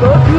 格格